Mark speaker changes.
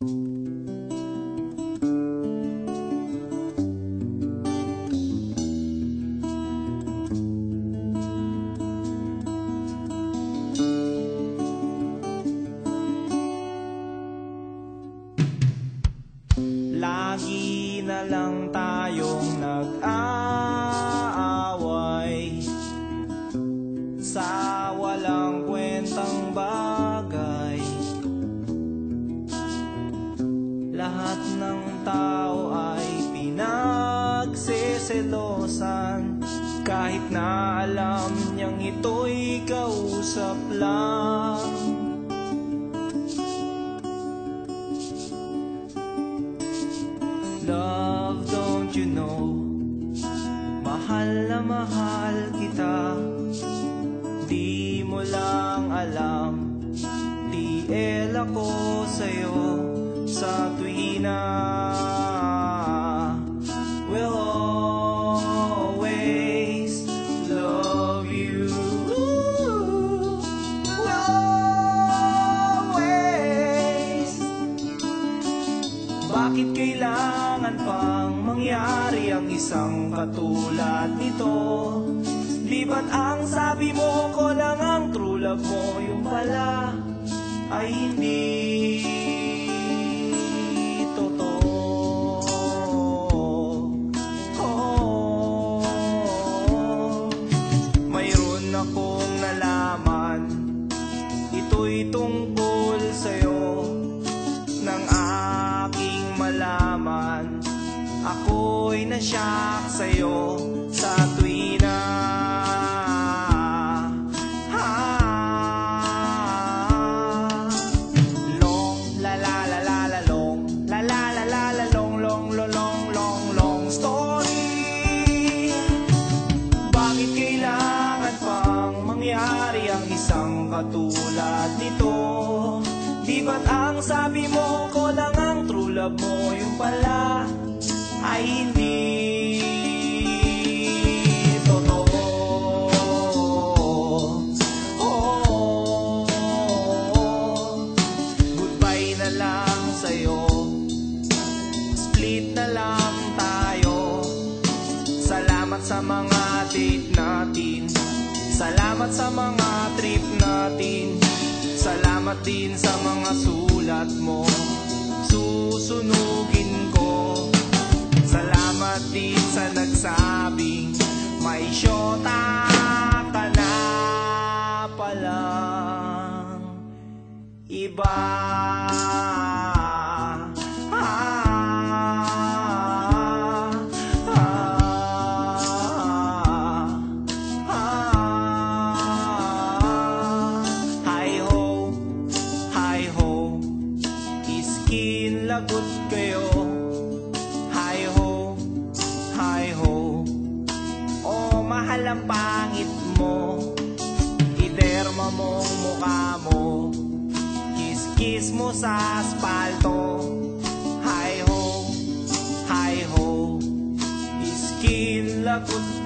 Speaker 1: Lagi na lang tayong nag-aaway pinagseselosan Kahit na alam niyang ito'y kausap lang. Love, don't you know? Mahal na mahal kita. Di mo lang alam. DL ako sa'yo. Sa tuwina kailangan pang mangyari ang isang katulad nito? Di ba't ang sabi mo ko lang ang true love mo Yung pala ay hindi Nasyak sa'yo Sa tuwina Ah, Long, la la la la long La la la la long, long, long, long, long, long bakit kailangan pang mangyari ang isang katulad nito? Di ang sabi mo ko lang ang true love mo Yung pala ay Salamat sa mga date natin. Salamat sa mga trip natin. Salamat din sa mga sulat mo. Susunugin ko. Salamat din sa nagsabing May syota ka na palang Iba Iskin lagot kayo. Hi ho, hi ho. Oh, mahal ang pangit mo. Iderma mong mukha mo. Kiss-kiss mo sa asfalto Hi ho, hi ho. Iskin lagot